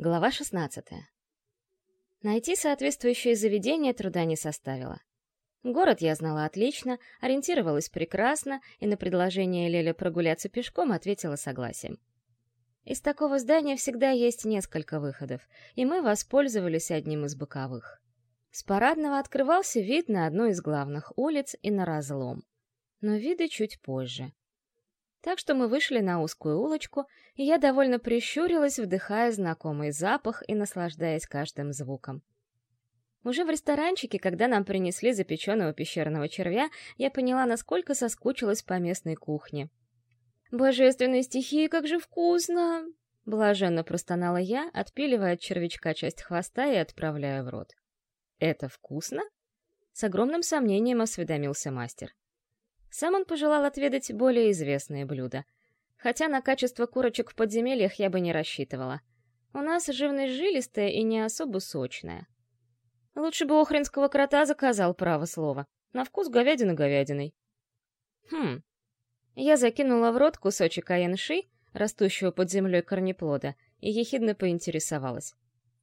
Глава 16. Найти соответствующее заведение труда не составило. Город я знала отлично, ориентировалась прекрасно и на предложение Леля прогуляться пешком ответила согласием. Из такого здания всегда есть несколько выходов, и мы воспользовались одним из боковых. С парадного открывался вид на одну из главных улиц и на разлом. Но виды чуть позже. Так что мы вышли на узкую улочку, и я довольно прищурилась, вдыхая знакомый запах и наслаждаясь каждым звуком. Уже в ресторанчике, когда нам принесли запеченного пещерного червя, я поняла, насколько соскучилась по местной кухне. «Божественные стихии, как же вкусно!» Блаженно простонала я, отпиливая от червячка часть хвоста и отправляя в рот. «Это вкусно?» С огромным сомнением осведомился мастер. Сам он пожелал отведать более известные блюда. Хотя на качество курочек в подземельях я бы не рассчитывала. У нас живность жилистая и не особо сочная. Лучше бы охренского крота заказал, право слово. На вкус говядина говядиной. Хм. Я закинула в рот кусочек аянши, растущего под землей корнеплода, и ехидно поинтересовалась.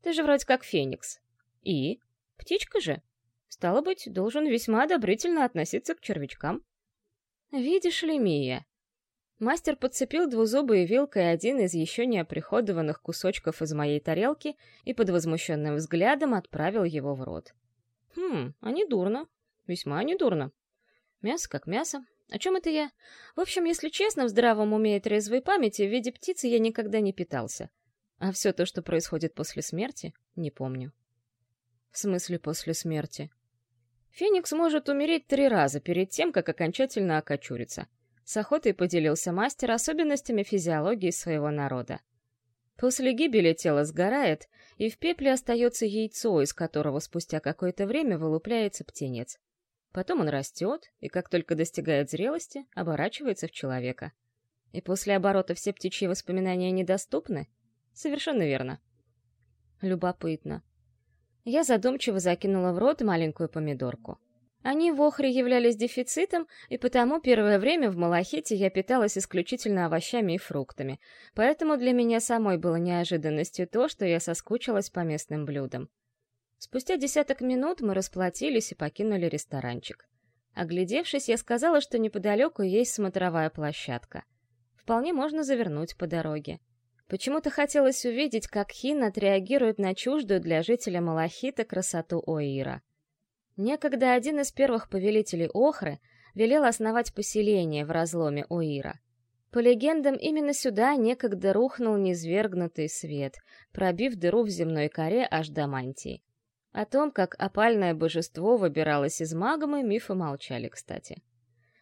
Ты же вроде как феникс. И? Птичка же. Стало быть, должен весьма одобрительно относиться к червячкам. «Видишь ли, Мия?» Мастер подцепил двузубой вилкой один из еще не оприходованных кусочков из моей тарелки и под возмущенным взглядом отправил его в рот. «Хм, а не дурно. Весьма не дурно. Мясо как мясо. О чем это я? В общем, если честно, в здравом уме и трезвой памяти в виде птицы я никогда не питался. А все то, что происходит после смерти, не помню». «В смысле после смерти?» Феникс может умереть три раза перед тем, как окончательно окочурится. С охотой поделился мастер особенностями физиологии своего народа. После гибели тело сгорает, и в пепле остается яйцо, из которого спустя какое-то время вылупляется птенец. Потом он растет, и как только достигает зрелости, оборачивается в человека. И после оборота все птичьи воспоминания недоступны? Совершенно верно. Любопытно. Я задумчиво закинула в рот маленькую помидорку. Они в Охре являлись дефицитом, и потому первое время в Малахите я питалась исключительно овощами и фруктами, поэтому для меня самой было неожиданностью то, что я соскучилась по местным блюдам. Спустя десяток минут мы расплатились и покинули ресторанчик. Оглядевшись, я сказала, что неподалеку есть смотровая площадка. Вполне можно завернуть по дороге. Почему-то хотелось увидеть, как Хин отреагирует на чуждую для жителя Малахита красоту Оира. Некогда один из первых повелителей Охры велел основать поселение в разломе Оира. По легендам, именно сюда некогда рухнул низвергнутый свет, пробив дыру в земной коре аж до мантии. О том, как опальное божество выбиралось из магмы, мифы молчали, кстати.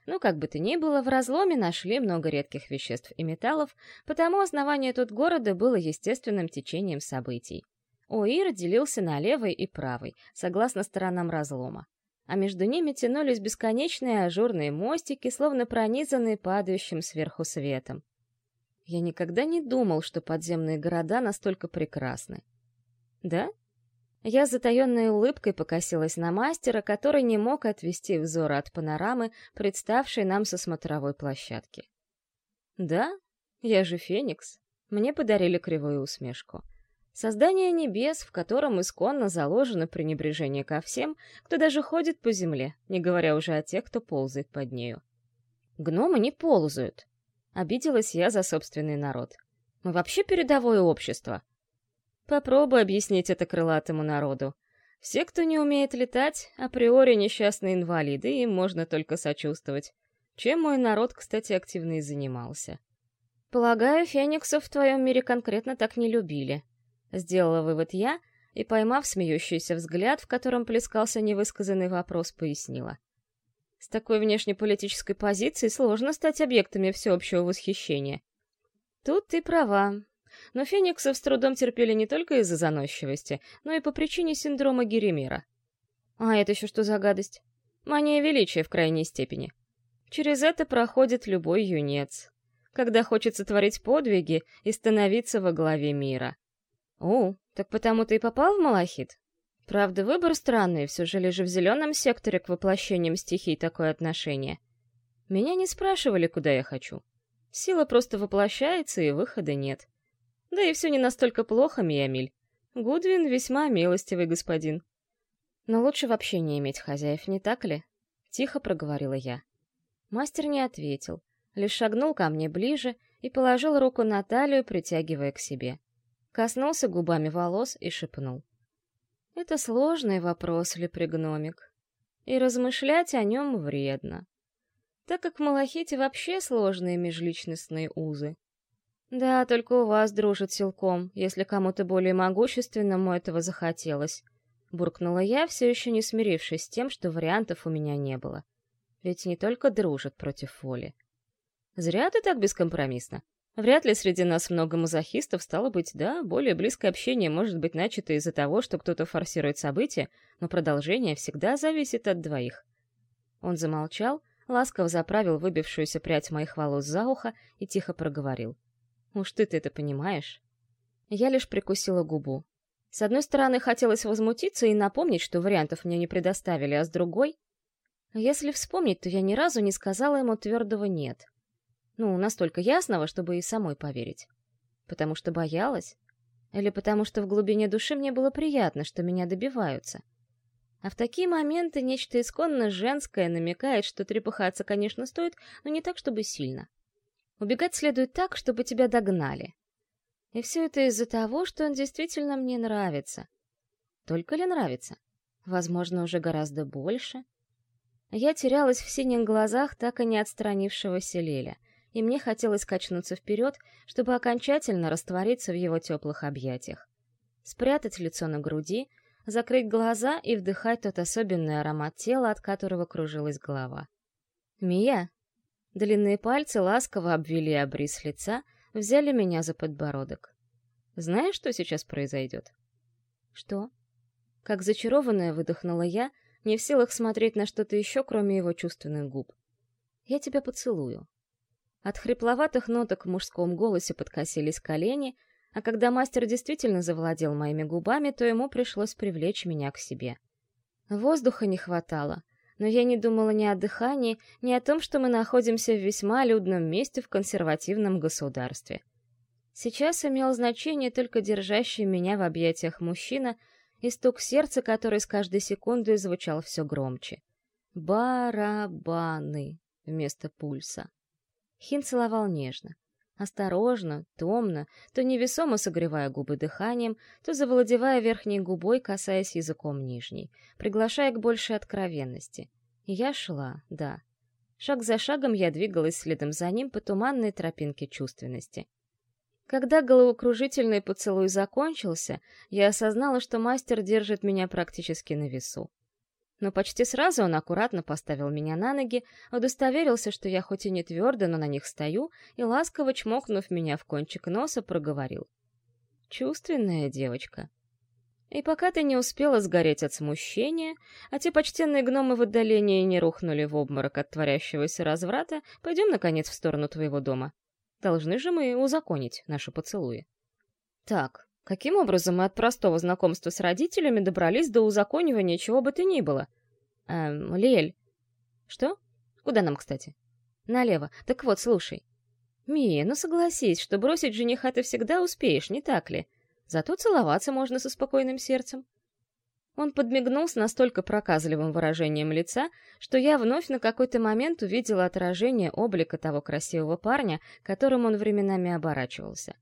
Ну, как бы то ни было, в разломе нашли много редких веществ и металлов, потому основание тут города было естественным течением событий. Оир делился на левый и правый, согласно сторонам разлома. А между ними тянулись бесконечные ажурные мостики, словно пронизанные падающим сверху светом. Я никогда не думал, что подземные города настолько прекрасны. Да? Я затаенной улыбкой покосилась на мастера, который не мог отвести взор от панорамы, представшей нам со смотровой площадки. «Да, я же Феникс». Мне подарили кривую усмешку. Создание небес, в котором исконно заложено пренебрежение ко всем, кто даже ходит по земле, не говоря уже о тех, кто ползает под нею. Гномы не ползают. Обиделась я за собственный народ. Мы вообще передовое общество. Попробуй объяснить это крылатому народу. Все, кто не умеет летать, априори несчастные инвалиды, им можно только сочувствовать. Чем мой народ, кстати, активно и занимался. Полагаю, фениксов в твоем мире конкретно так не любили. Сделала вывод я и, поймав смеющийся взгляд, в котором плескался невысказанный вопрос, пояснила. С такой внешнеполитической позиции сложно стать объектами всеобщего восхищения. Тут ты права, но фениксов с трудом терпели не только из-за заносчивости, но и по причине синдрома Геремира. А это еще что за гадость? Мания величия в крайней степени. Через это проходит любой юнец, когда хочется творить подвиги и становиться во главе мира. О, так потому ты и попал в Малахит? Правда, выбор странный, все же лишь в зеленом секторе к воплощениям стихий такое отношение. Меня не спрашивали, куда я хочу. Сила просто воплощается, и выхода нет. Да и все не настолько плохо, Миямиль. Гудвин весьма милостивый господин. Но лучше вообще не иметь хозяев, не так ли? Тихо проговорила я. Мастер не ответил, лишь шагнул ко мне ближе и положил руку на талию, притягивая к себе. Коснулся губами волос и шепнул. Это сложный вопрос, лепригномик. И размышлять о нем вредно. Так как в Малахите вообще сложные межличностные узы. Да, только у вас дружит силком, если кому-то более могущественному этого захотелось. Буркнула я, все еще не смирившись с тем, что вариантов у меня не было. Ведь не только дружит против воли. Зря ты так бескомпромиссно. Вряд ли среди нас много мазохистов, стало быть, да, более близкое общение может быть начато из-за того, что кто-то форсирует события, но продолжение всегда зависит от двоих. Он замолчал, ласково заправил выбившуюся прядь моих волос за ухо и тихо проговорил. Уж ты-то это понимаешь. Я лишь прикусила губу. С одной стороны, хотелось возмутиться и напомнить, что вариантов мне не предоставили, а с другой... Если вспомнить, то я ни разу не сказала ему твердого «нет». Ну, настолько ясного, чтобы и самой поверить. Потому что боялась? Или потому что в глубине души мне было приятно, что меня добиваются? А в такие моменты нечто исконно женское намекает, что трепыхаться, конечно, стоит, но не так, чтобы сильно. Убегать следует так, чтобы тебя догнали. И все это из-за того, что он действительно мне нравится. Только ли нравится? Возможно, уже гораздо больше. Я терялась в синих глазах так и не отстранившегося Леля, и мне хотелось качнуться вперед, чтобы окончательно раствориться в его теплых объятиях. Спрятать лицо на груди, закрыть глаза и вдыхать тот особенный аромат тела, от которого кружилась голова. «Мия!» Длинные пальцы ласково обвели обрис лица, взяли меня за подбородок. Знаешь, что сейчас произойдет? Что? Как зачарованная выдохнула я, не в силах смотреть на что-то еще, кроме его чувственных губ. Я тебя поцелую. От хрипловатых ноток в мужском голосе подкосились колени, а когда мастер действительно завладел моими губами, то ему пришлось привлечь меня к себе. Воздуха не хватало — но я не думала ни о дыхании, ни о том, что мы находимся в весьма людном месте в консервативном государстве. Сейчас имел значение только держащий меня в объятиях мужчина и стук сердца, который с каждой секундой звучал все громче. Барабаны вместо пульса. Хин целовал нежно. Осторожно, томно, то невесомо согревая губы дыханием, то завладевая верхней губой, касаясь языком нижней, приглашая к большей откровенности. Я шла, да. Шаг за шагом я двигалась следом за ним по туманной тропинке чувственности. Когда головокружительный поцелуй закончился, я осознала, что мастер держит меня практически на весу но почти сразу он аккуратно поставил меня на ноги, удостоверился, что я хоть и не твердо, но на них стою, и ласково чмокнув меня в кончик носа, проговорил. «Чувственная девочка». И пока ты не успела сгореть от смущения, а те почтенные гномы в отдалении не рухнули в обморок от творящегося разврата, пойдем, наконец, в сторону твоего дома. Должны же мы узаконить наши поцелуи. Так, Каким образом мы от простого знакомства с родителями добрались до узаконивания чего бы то ни было? Эм, Лель. Что? Куда нам, кстати? Налево. Так вот, слушай. Мия, ну согласись, что бросить жениха ты всегда успеешь, не так ли? Зато целоваться можно со спокойным сердцем. Он подмигнул с настолько проказливым выражением лица, что я вновь на какой-то момент увидела отражение облика того красивого парня, которым он временами оборачивался.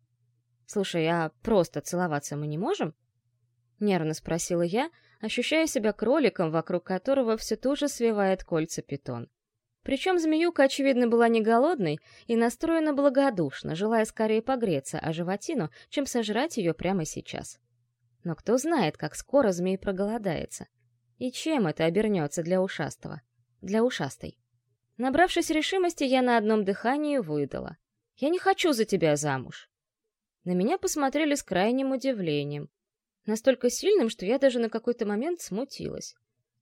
«Слушай, а просто целоваться мы не можем?» Нервно спросила я, ощущая себя кроликом, вокруг которого все тоже свивает кольца питон. Причем змеюка, очевидно, была не голодной и настроена благодушно, желая скорее погреться о животину, чем сожрать ее прямо сейчас. Но кто знает, как скоро змей проголодается. И чем это обернется для ушастого? Для ушастой. Набравшись решимости, я на одном дыхании выдала. «Я не хочу за тебя замуж». На меня посмотрели с крайним удивлением. Настолько сильным, что я даже на какой-то момент смутилась.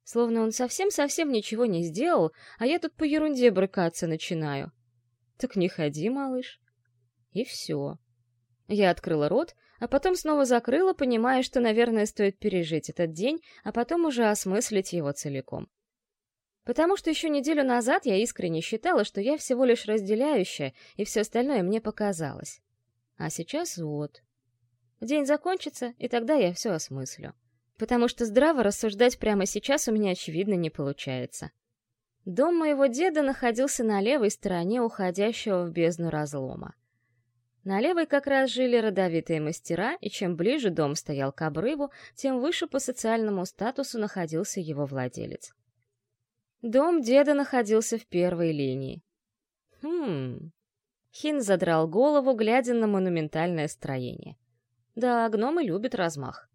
Словно он совсем-совсем ничего не сделал, а я тут по ерунде брыкаться начинаю. Так не ходи, малыш. И все. Я открыла рот, а потом снова закрыла, понимая, что, наверное, стоит пережить этот день, а потом уже осмыслить его целиком. Потому что еще неделю назад я искренне считала, что я всего лишь разделяющая, и все остальное мне показалось. А сейчас вот. День закончится, и тогда я все осмыслю. Потому что здраво рассуждать прямо сейчас у меня, очевидно, не получается. Дом моего деда находился на левой стороне уходящего в бездну разлома. На левой как раз жили родовитые мастера, и чем ближе дом стоял к обрыву, тем выше по социальному статусу находился его владелец. Дом деда находился в первой линии. Хм. Хин задрал голову, глядя на монументальное строение. Да, гномы любят размах.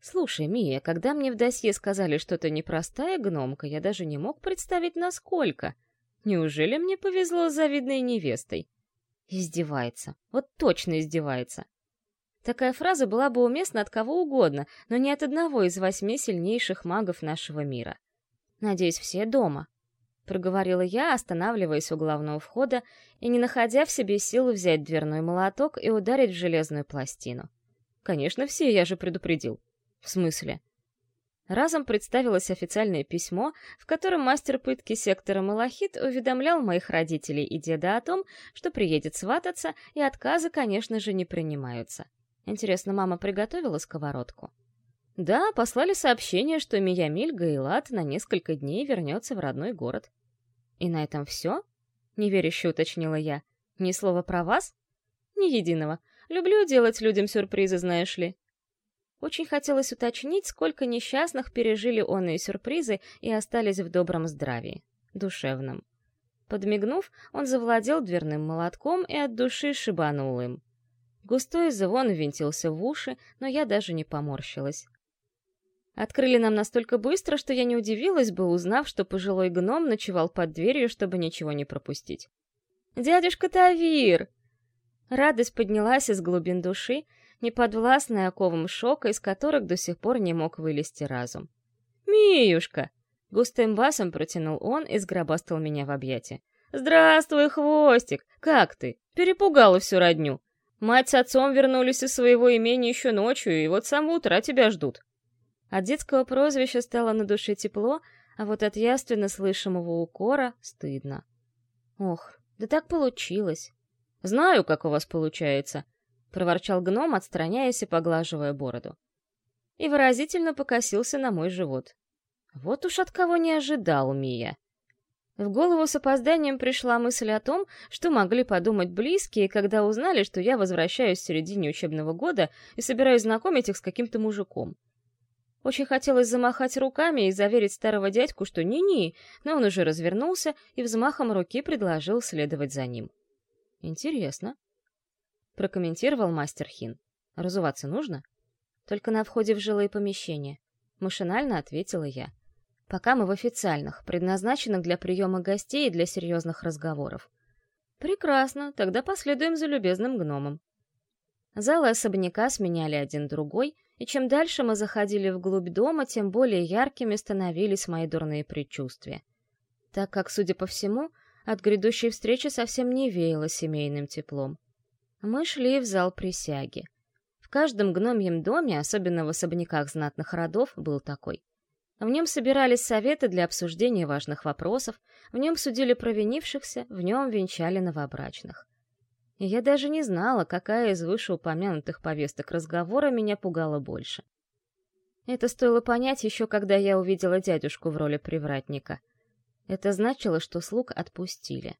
Слушай, Мия, когда мне в досье сказали, что это непростая гномка, я даже не мог представить, насколько. Неужели мне повезло с завидной невестой? Издевается. Вот точно издевается. Такая фраза была бы уместна от кого угодно, но не от одного из восьми сильнейших магов нашего мира. Надеюсь, все дома. Проговорила я, останавливаясь у главного входа и не находя в себе силы взять дверной молоток и ударить в железную пластину. Конечно, все, я же предупредил. В смысле? Разом представилось официальное письмо, в котором мастер пытки сектора Малахит уведомлял моих родителей и деда о том, что приедет свататься, и отказы, конечно же, не принимаются. Интересно, мама приготовила сковородку? Да, послали сообщение, что Миямиль Гаилат на несколько дней вернется в родной город. И на этом все? Неверяще уточнила я. Ни слова про вас? Ни единого. Люблю делать людям сюрпризы, знаешь ли. Очень хотелось уточнить, сколько несчастных пережили оные сюрпризы и остались в добром здравии, душевном. Подмигнув, он завладел дверным молотком и от души шибанул им. Густой звон винтился в уши, но я даже не поморщилась. Открыли нам настолько быстро, что я не удивилась бы, узнав, что пожилой гном ночевал под дверью, чтобы ничего не пропустить. «Дядюшка Тавир!» Радость поднялась из глубин души, неподвластная оковам шока, из которых до сих пор не мог вылезти разум. «Миюшка!» — густым басом протянул он и сгробастал меня в объятия. «Здравствуй, хвостик! Как ты? Перепугала всю родню. Мать с отцом вернулись из своего имения еще ночью, и вот с самого утра тебя ждут». От детского прозвища стало на душе тепло, а вот от яственно слышимого укора стыдно. Ох, да так получилось. Знаю, как у вас получается. — проворчал гном, отстраняясь и поглаживая бороду. И выразительно покосился на мой живот. Вот уж от кого не ожидал Мия. В голову с опозданием пришла мысль о том, что могли подумать близкие, когда узнали, что я возвращаюсь в середине учебного года и собираюсь знакомить их с каким-то мужиком. Очень хотелось замахать руками и заверить старого дядьку, что ни-ни, но он уже развернулся и взмахом руки предложил следовать за ним. Интересно прокомментировал мастер Хин. Разуваться нужно? Только на входе в жилые помещения. Машинально ответила я. Пока мы в официальных, предназначенных для приема гостей и для серьезных разговоров. Прекрасно, тогда последуем за любезным гномом. Залы особняка сменяли один другой, и чем дальше мы заходили вглубь дома, тем более яркими становились мои дурные предчувствия. Так как, судя по всему, от грядущей встречи совсем не веяло семейным теплом. Мы шли в зал присяги. В каждом гномьем доме, особенно в особняках знатных родов, был такой. В нем собирались советы для обсуждения важных вопросов, в нем судили провинившихся, в нем венчали новобрачных. Я даже не знала, какая из вышеупомянутых повесток разговора меня пугала больше. Это стоило понять еще, когда я увидела дядюшку в роли привратника. Это значило, что слуг отпустили.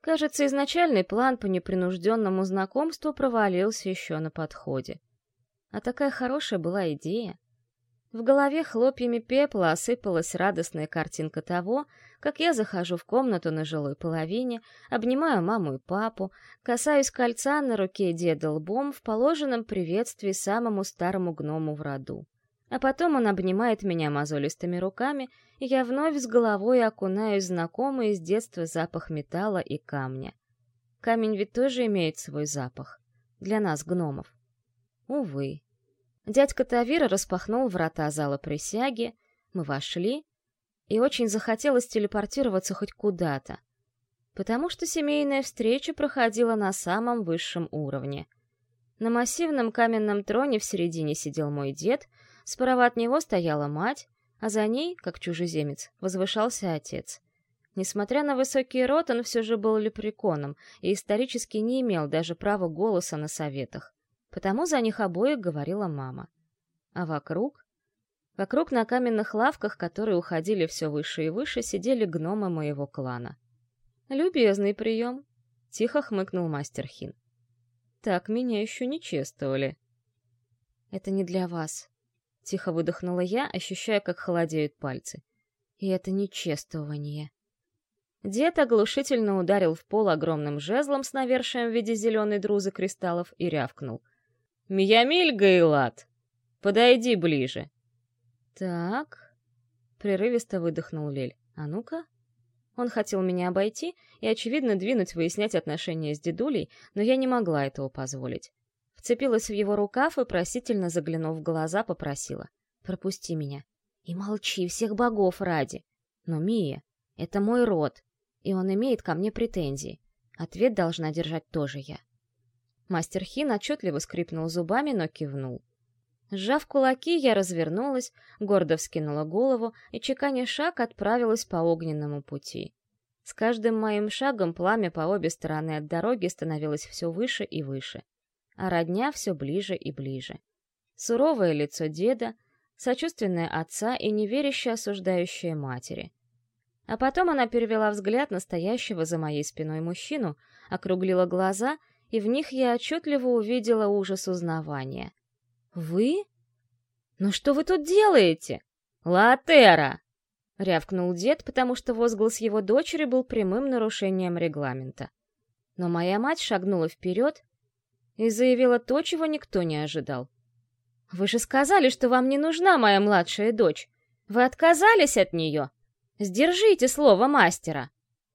Кажется, изначальный план по непринужденному знакомству провалился еще на подходе. А такая хорошая была идея. В голове хлопьями пепла осыпалась радостная картинка того, как я захожу в комнату на жилой половине, обнимаю маму и папу, касаюсь кольца на руке деда лбом в положенном приветствии самому старому гному в роду. А потом он обнимает меня мозолистыми руками, и я вновь с головой окунаюсь знакомый с детства запах металла и камня. Камень ведь тоже имеет свой запах. Для нас, гномов. Увы. Дядька Тавира распахнул врата зала присяги, мы вошли, и очень захотелось телепортироваться хоть куда-то. Потому что семейная встреча проходила на самом высшем уровне. На массивном каменном троне в середине сидел мой дед — Справа от него стояла мать, а за ней, как чужеземец, возвышался отец. Несмотря на высокий рот, он все же был лепреконом и исторически не имел даже права голоса на советах. Потому за них обоих говорила мама. А вокруг? Вокруг на каменных лавках, которые уходили все выше и выше, сидели гномы моего клана. «Любезный прием», — тихо хмыкнул мастер Хин. «Так меня еще не чествовали». «Это не для вас», — тихо выдохнула я, ощущая, как холодеют пальцы. «И это не чествование». Дед оглушительно ударил в пол огромным жезлом с навершием в виде зеленой друзы кристаллов и рявкнул. «Миямиль Гайлат, подойди ближе!» «Так...» — прерывисто выдохнул Лель. «А ну-ка...» Он хотел меня обойти и, очевидно, двинуть выяснять отношения с дедулей, но я не могла этого позволить. Вцепилась в его рукав и, просительно заглянув в глаза, попросила. «Пропусти меня. И молчи, всех богов ради. Но, Мия, это мой род и он имеет ко мне претензии. Ответ должна держать тоже я. Мастер Хин отчетливо скрипнул зубами, но кивнул. Сжав кулаки, я развернулась, гордо вскинула голову и, чеканя шаг, отправилась по огненному пути. С каждым моим шагом пламя по обе стороны от дороги становилось все выше и выше, а родня все ближе и ближе. Суровое лицо деда, сочувственное отца и неверящее осуждающее матери — а потом она перевела взгляд настоящего за моей спиной мужчину, округлила глаза, и в них я отчетливо увидела ужас узнавания. «Вы? Ну что вы тут делаете? Латера!» — рявкнул дед, потому что возглас его дочери был прямым нарушением регламента. Но моя мать шагнула вперед и заявила то, чего никто не ожидал. «Вы же сказали, что вам не нужна моя младшая дочь. Вы отказались от нее. Сдержите слово мастера!»